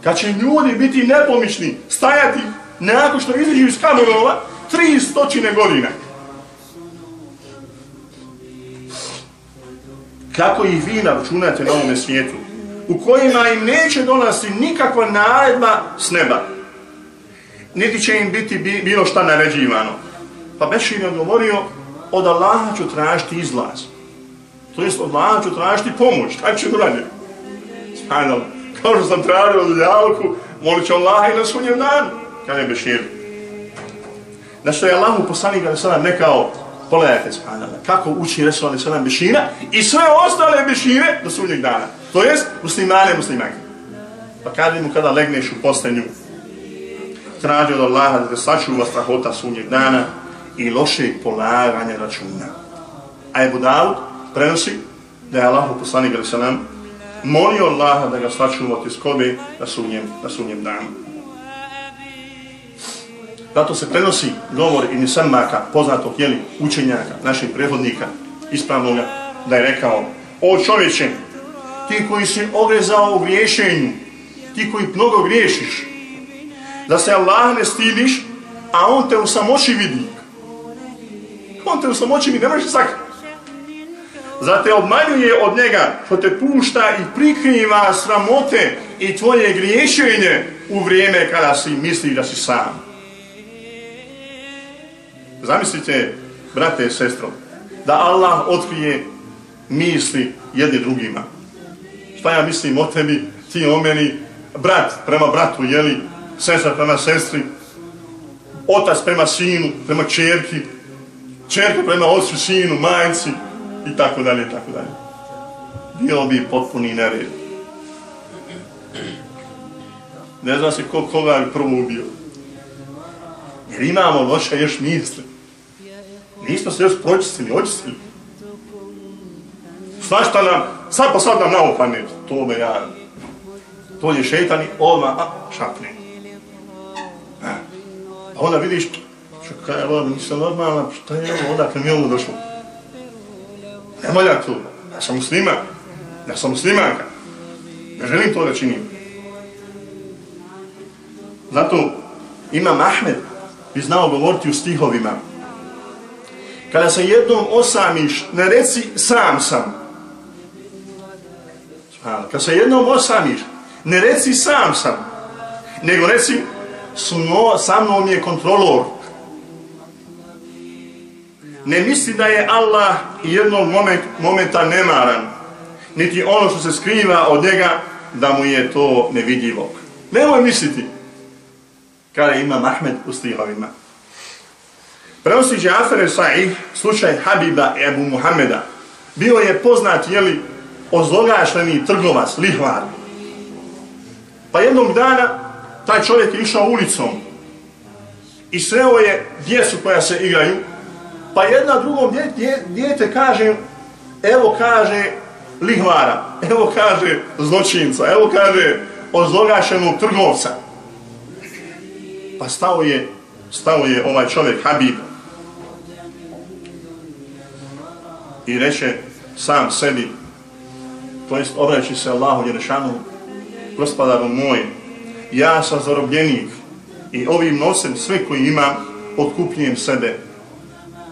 Kad će ljudi biti nepomišni, stajati nakon što izađu iz kamerova, tri stotine godina. Kako ih vi naručunate na ovome svijetu? U kojima im neće donasti nikakva naredba s neba, niti će im biti bilo šta naređivano. Pa Bešir je govorio, od Allaha ću tražiti izlaz. To jest od Allaha ću tražiti pomoć. Taj će uraditi? Spanjalo. Kao što sam tražio od Ljalku, molit ću Allaha i na sunjem danu. Kada je Bešir. Da što je Allah u poslanik ali sada nekao, pogledajte spanjalo, kako uči Resul ali sada Bešira i sve ostale Bešire do sunnjeg dana. To jest muslimane muslimanke. Pa kada mu kada legneš u postenju, traži od Allaha da te sačuva strahota sunnjeg dana i loše polaganje računa. A Ebu Dawud prenosi da je Allah u ali se molio Allaha da ga sačuva od iskobe na sunnjem, na sunnjem danu. Zato se prenosi govor i nisamaka, poznatog jeli, učenjaka, naših prehodnika, ispravnoga, da je rekao O čovječe, ti koji si ogrezao u griješenju, ti koji mnogo griješiš, da se Allah ne stidiš, a on te u samoći vidi. On te u samoći vidi, ne možeš sakriti. Zate obmanjuje od njega što te pušta i prikriva sramote i tvoje griješenje u vrijeme kada si misli da si sam. Zamislite, brate i sestro, da Allah otkrije misli jedni drugima. Šta ja mislim o tebi, ti o meni, brat prema bratu, jeli, sestra prema sestri, otac prema sinu, prema čerki, čerka prema ocu, sinu, majci i tako dalje, i tako dalje. Bilo bi potpuni nered. Ne zna se ko, koga bi prvo ubio. Jer imamo loše još misle. Nismo se još pročistili, očistili svašta nam, sad pa sad nam naopane, to me ja, to je šeitani, odmah, a, šapne. E, a onda vidiš, čekaj, evo, nisam normalna, šta je ovo, odakle mi ovo došlo? Ne molja tu, ja sam musliman, ja sam muslimanka. Ne želim to da činim. Zato imam Ahmed bi znao govoriti u stihovima. Kada se jednom osamiš, ne reci sam sam. Kada se jednom osamiš, ne reci sam sam, nego reci suno, sa mnom je kontrolor. Ne misli da je Allah jednog moment, momenta nemaran, niti ono što se skriva od njega, da mu je to nevidljivo. Nemoj misliti, kada ima Mahmed u stihovima. Prenosi Džafere Sa'ih, slučaj Habiba i Ebu Muhammeda, bio je poznat, jeli, ozlogašleni trgovac, lihvar. Pa jednog dana taj čovjek je išao ulicom i sreo je djecu koja se igraju, pa jedna drugom djete kaže, evo kaže lihvara, evo kaže zločinca, evo kaže ozlogašenog trgovca. Pa stao je, stao je ovaj čovjek Habib i reče sam sebi, to jest odajući se Allahu Jerešanu, gospodaru moj, ja sam zarobljenik i ovim nosem sve koji imam, otkupljujem sebe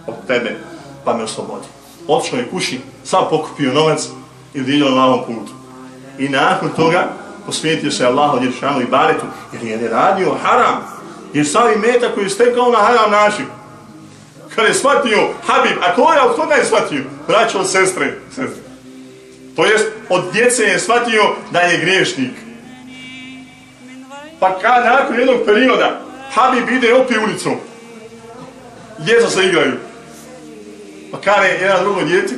od tebe, pa me oslobodi. Otišao je kući, sam pokupio novac i odiljao na ovom putu. I nakon toga posvijetio se Allahu Jerešanu i Baretu, jer je radio haram, jer savi meta koji je stekao na haram način. Kada je shvatio Habib, a koja je od koga je shvatio? Braćo sestre. sestre. To jest, od djece je shvatio da je griješnik. Pa kad nakon jednog perioda Habib ide opet ulicom, djeca se igraju. Pa kada je jedan drugo djece,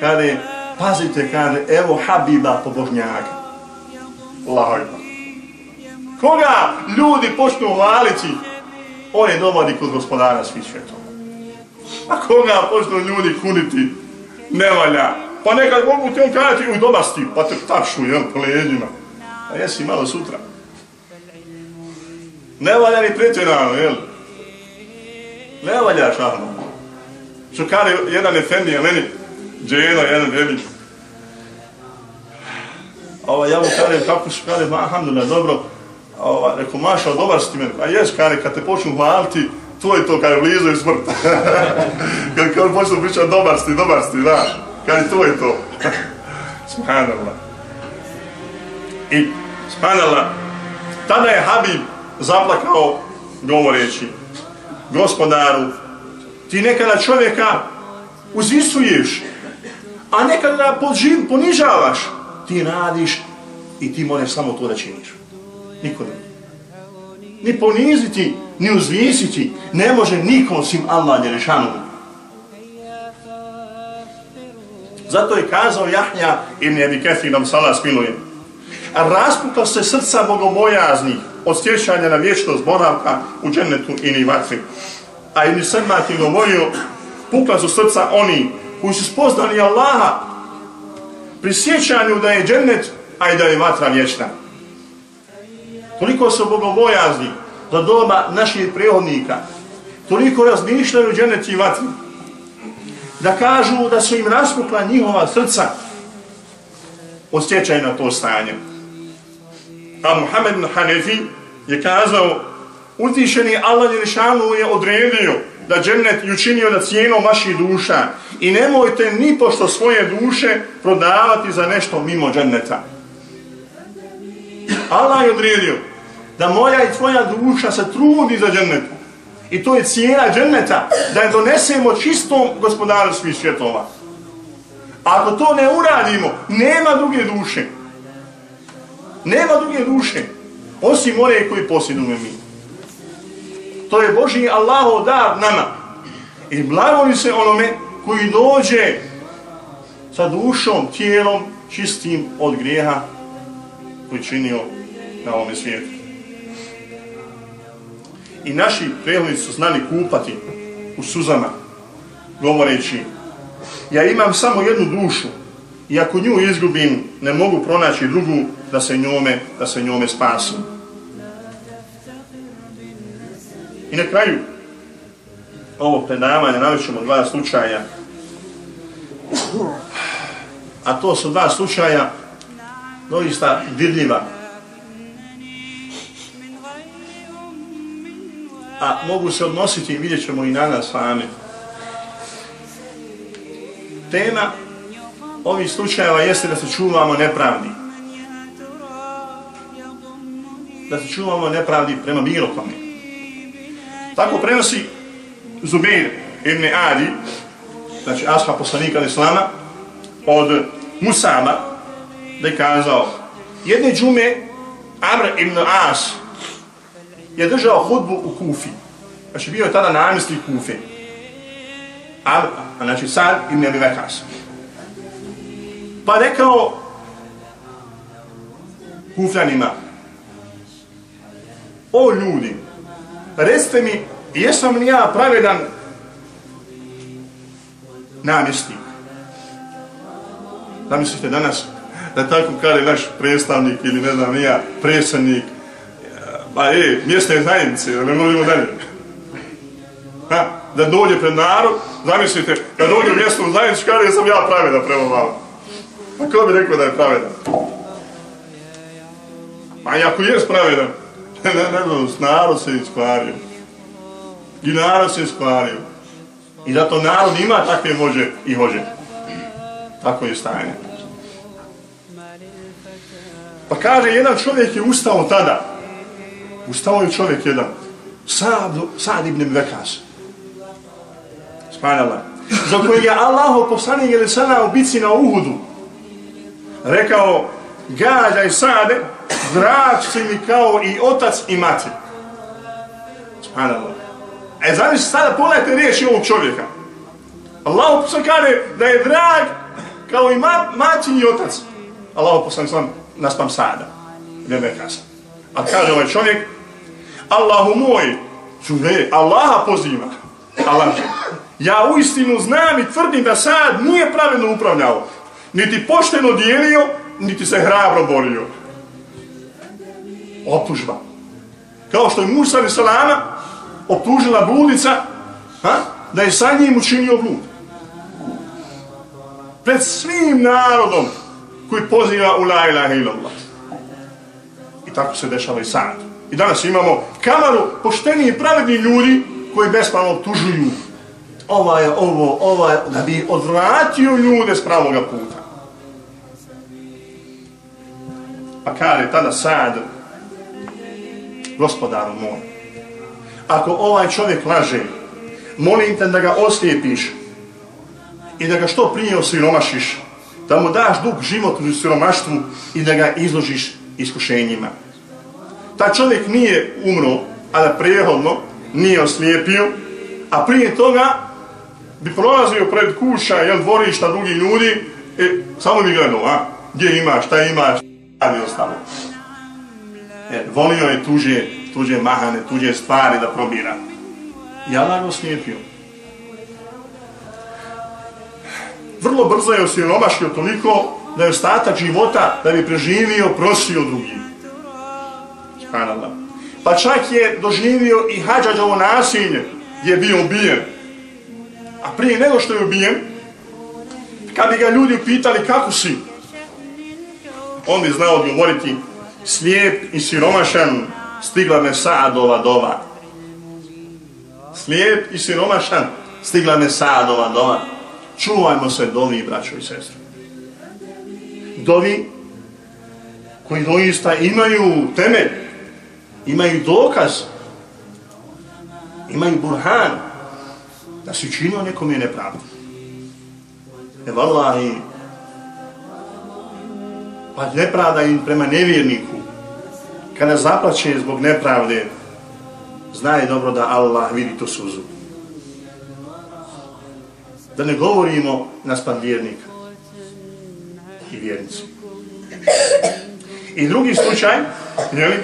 kada je, pazite, kada evo Habiba pobožnjaka. Božnjaka. Koga ljudi počnu hvaliti, on je dovodi kod gospodara svih svjetova. A koga počnu ljudi kuniti, ne valja. Pa nekad mogu ti on kajati u dobasti, pa te tapšu, jel, po leđima. A jesi malo sutra. Ne valja ni pretjerano, jel? Ne valja šahno. Što kada jedan efendija meni, dženo, jedan debić. Ovo, ovaj, ja mu kažem, kako su kada, ma, alhamdulillah, dobro, ova, rekao, mašao, dobar si ti meni. A jes, kare, kad te počnu hvaliti, to je to, kada blizu je smrt. kad, kad počnu pričati, dobar si ti, dobar si ti, znaš. Kaže, to je to. Subhanallah. I, subhanallah, tada je Habib zaplakao govoreći, gospodaru, ti nekada čovjeka uzvisuješ, a nekada podživ, ponižavaš, ti radiš i ti moraš samo to da činiš. Niko ne. Ni poniziti, ni uzvisiti, ne može nikom sim Allah Đerešanovu. Zato je kazao Jahnja ibn Ebi Kefir nam sala smiluje. A raspukla se srca bogobojaznih od stješanja na vječnost boravka u džennetu i ni vatri. A ibn Srmat je govorio, pukla su srca oni koji su spoznali Allaha pri sjećanju da je džennet, a i da je vatra vječna. Toliko su bogobojazni za doba naših prehodnika, toliko razmišljaju džennet i vatri, da kažu da su im raspukla njihova srca osjećaj na to stanje. A Muhammed ibn Hanefi je kazao, uzvišeni Allah Jerišanu je odredio da džennet i učinio da cijenom vaših duša i nemojte ni pošto svoje duše prodavati za nešto mimo dženneta. Allah je odredio da moja i tvoja duša se trudi za džennetu. I to je cijena dženneta, da je donesemo čistom gospodaru svih svjetova. Ako to ne uradimo, nema druge duše. Nema druge duše, osim one koji posjedujemo mi. To je Boži Allaho dar nama. I blagoli se onome koji dođe sa dušom, tijelom, čistim od grijeha koji činio na ovome svijetu. I naši prehodnici su znali kupati u suzama, govoreći, ja imam samo jednu dušu, i ako nju izgubim, ne mogu pronaći drugu da se njome, da se njome spasim. I na kraju ovog predavanja navićemo dva slučaja. A to su dva slučaja doista vidljiva. A mogu se odnositi, vidjet ćemo i na nas sami. Tema ovih slučajeva jeste da se čuvamo nepravdi. Da se čuvamo nepravdi prema bilo kome. Tako prenosi Zubeir ibn Adi, znači asha poslanika Islama, od Musaba, da je kazao, jedne džume Amr ibn As je držao hudbu u Kufi. Znači bio je tada namjestnik Kufi. Amr, znači Sad ibn Abi Vekas. Pa rekao Kufljanima, o ljudi, recite mi, jesam li ja pravedan namjestnik? Zamislite danas, da tako kaže naš predstavnik ili ne znam ja, predsjednik, pa e, mjesne zajednice, da ne molimo dalje. Ha, da dođe pred narod, zamislite, kad dođe u mjesnu zajednicu, kaže sam ja pravedan prema vama. Pa ko bi rekao da je pravedan? Pa i ako je pravedan, ne, ne, ne, narod se iskvario. I narod se iskvario. I zato narod ima takve vođe i hođe. Tako je stajanje. Pa kaže, jedan čovjek je ustao tada. Ustao je čovjek jedan. Sad, sad ibn Vekas. Spanjala. Za kojeg je Allah poslanik ili sada u bici na Uhudu. Rekao, gađaj sade, drać si mi kao i otac i mati. Spanjala. E, znači, sada pogledajte riječi ovog čovjeka. Allah poslanik kaže da je drag kao i ma, mati i otac. Allah poslanik sam naspam sada. Ne Vekas. A kaže ovaj čovjek, Allahu moj, čuve, Allaha poziva. Allah Ja uistinu znam i tvrdim da sad nije pravilno upravljao. Niti pošteno dijelio, niti se hrabro borio. Optužba. Kao što je Musa i Salama optužila bludica ha, da je sa njim učinio blud. Pred svim narodom koji poziva u la ilaha illallah. I tako se dešava i sad. I danas imamo kamaru pošteni i pravedni ljudi koji bespano tužuju. Ova je ovo, ova je, da bi odvratio ljude s pravoga puta. Pa kada je tada sad, gospodaru moj, ako ovaj čovjek laže, molim te da ga oslijepiš i da ga što prije osiromašiš, da mu daš dug život u siromaštvu i da ga izložiš iskušenjima. Ta čovjek nije umro, a da prijehodno nije oslijepio, a prije toga bi prolazio pred kuća, jel, dvorišta drugi ljudi, e, samo bi gledao, a, gdje imaš, šta imaš, šta bi ostalo. E, volio je tuđe, tuđe mahane, tuđe stvari da probira. I Allah ga oslijepio. Vrlo brzo je osiromašio toliko da je ostatak života da bi preživio, prosio drugim. Subhanallah. Pa čak je doživio i hađađovo nasilje gdje je bio ubijen. A prije nego što je ubijen, kad bi ga ljudi upitali kako si, on bi znao odgovoriti slijep i siromašan stigla me sadova dova. Slijep i siromašan stigla me sadova dova. Čuvajmo se dovi, braćo i sestre. Dovi koji doista imaju temelj, imaju dokaz, imaju burhan, da si činio nekom je nepravda. E vallahi, pa nepravda im prema nevjerniku, kada zaplaće zbog nepravde, znaje dobro da Allah vidi to suzu. Da ne govorimo naspad vjernika i vjernicu. I drugi slučaj, jeli,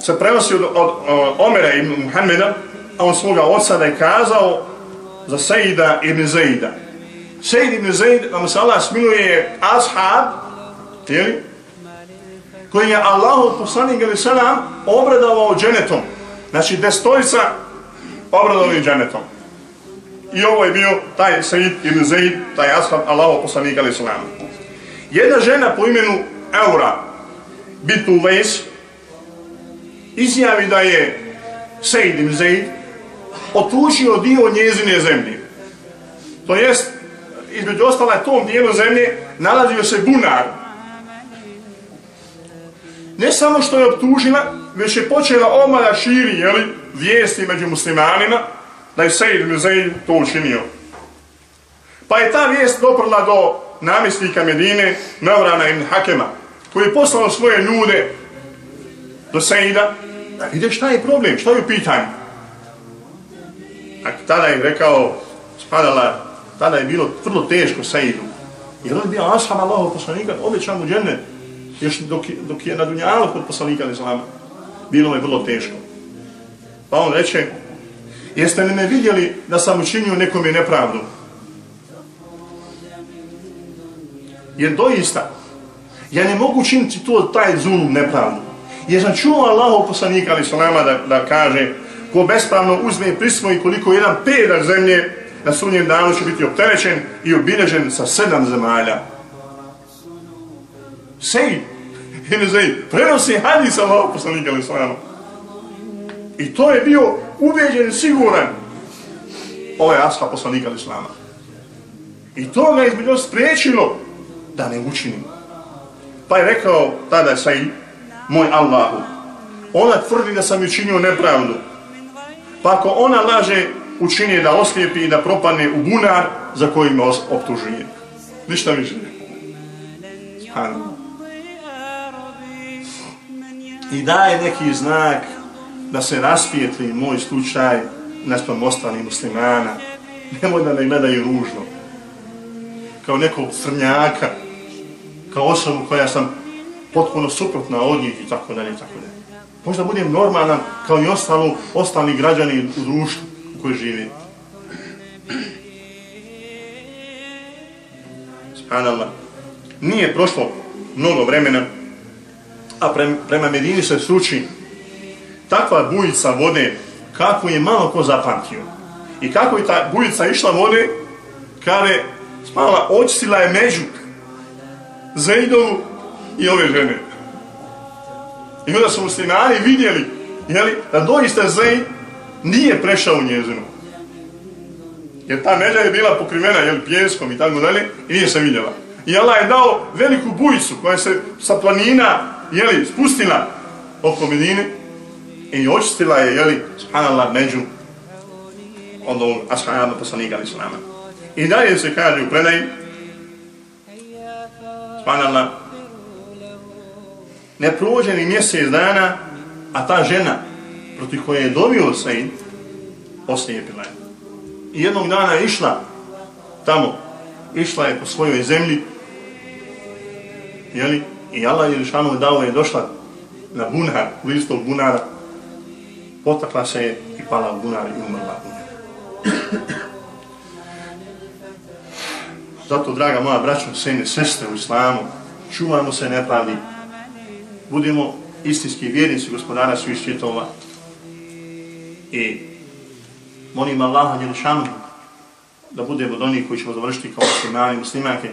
se prenosi od, od, od Omera i Muhammeda, a on svoga oca da je kazao za Sejida ibn Zejda. Sejid ibn Zejd, vam se Allah smiluje, ashab, tijeli, koji je Allahu poslanik ili salam obradovao dženetom. Znači, destojica obradovali dženetom. I ovo je bio taj Sejid ibn Zeid, taj ashab Allahu poslanik ili salam. Jedna žena po imenu Eura, Bitu Vejs, izjavi da je Sejid ibn Zeyd otušio dio njezine zemlje. To jest, između ostala tom dijelu zemlje nalazio se bunar, ne samo što je optužila, već je počela omala širi jeli, vijesti među muslimanima da je Sejid ibn Zaid to učinio. Pa je ta vijest doprla do namjesnika Medine, Navrana ibn Hakema, koji je poslao svoje ljude do Sejida, da vide šta je problem, šta je u pitanju. A tada je rekao, spadala, tada je bilo vrlo teško Sejidu. Jer on je bio ashab Allahov poslanika, obećan mu džennet, još dok, dok je na dunjalu kod poslanika Islama, bilo je vrlo teško. Pa on reče, jeste li me vidjeli da sam učinio nekom je nepravdu? Jer doista, ja ne mogu učiniti to taj zulum nepravdu. Jer sam čuo Allahov poslanika Islama da, da kaže, ko bespravno uzme prisvoji koliko jedan pedar zemlje, na sunnjem danu će biti opterećen i obilježen sa sedam zemalja. Sej, ili Zaid, prenosi hadis Allahov poslanika ali salama. I to je bio ubeđen, siguran ovaj asla poslanika ali salama. I to ga je između spriječilo da ne učini. Pa je rekao tada Said, moj Allahu, ona tvrdi da sam učinio nepravdu. Pa ako ona laže, učini da oslijepi i da propadne u bunar za koji me optužuje. Ništa više. Subhanallah i daje neki znak da se raspijetli moj slučaj naspram ostalih muslimana. Nemoj da ne gledaju ružno. Kao nekog crnjaka, kao osobu koja sam potpuno suprotna od njih i tako dalje i tako dalje. Možda budem normalan kao i ostalo, ostali građani u društvu u kojoj živi. Subhanallah. Nije prošlo mnogo vremena a pre, prema Medini se sluči takva bujica vode kako je malo ko zapamtio. I kako je ta bujica išla vode, kare smala očistila je među Zaidovu i ove žene. I onda su muslimani vidjeli jeli, da doista Zaid nije prešao u njezinu. Jer ta međa je bila pokrivena jeli, pjeskom i tako dalje i nije se vidjela. I Allah je dao veliku bujicu koja se sa planina jeli, spustila oko Medine i očistila je, jeli, subhanallah, među od ovog ashaba poslanika ali islama. I dalje se kaže u predaji, subhanallah, ne prođe ni mjesec dana, a ta žena proti koje je dobio Said, oslijepila je. I jednog dana je išla tamo, išla je po svojoj zemlji, jeli, i Allah je lišanom dao je došla na bunar, u tog bunara, potakla se je i pala u bunar i umrla u njegu. Zato, draga moja braćo, sene, sestre u islamu, čuvamo se nepravdi, budemo istinski vjernici gospodara svih svjetova i molim Allaha Jelšanu da budemo od onih koji ćemo završiti kao muslimani i muslimanke,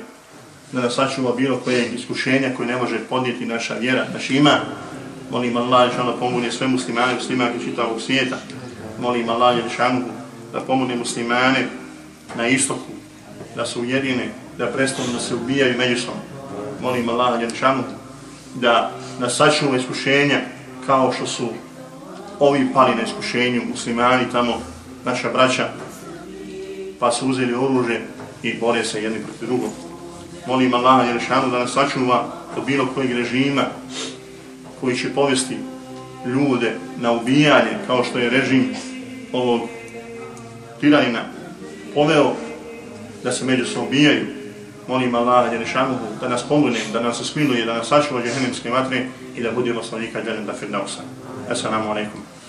da nas sačuva bilo koje iskušenja koje ne može podnijeti naša vjera, naš ima. Molim Allah Jelšanu da pomogne sve muslimane i muslimanke čitavog svijeta. Molim Allah Jelšanu da pomogne muslimane na istoku, da se ujedine, da prestanu da se ubijaju međusobno. Molim Allah Jelšanu da nas sačuva iskušenja kao što su ovi pali na iskušenju muslimani tamo, naša braća, pa su uzeli oružje i bore se jedni protiv drugog. Molim Allaha Jerešanu da nas sačuva od bilo kojeg režima koji će povesti ljude na ubijanje kao što je režim ovog tiranina poveo da se među se ubijaju molim Allaha Đelešanuhu da nas pomogne, da nas smiluje, da nas sačuva džehennemske vatre i da budemo slavika džanem da firdausa. Assalamu alaikum.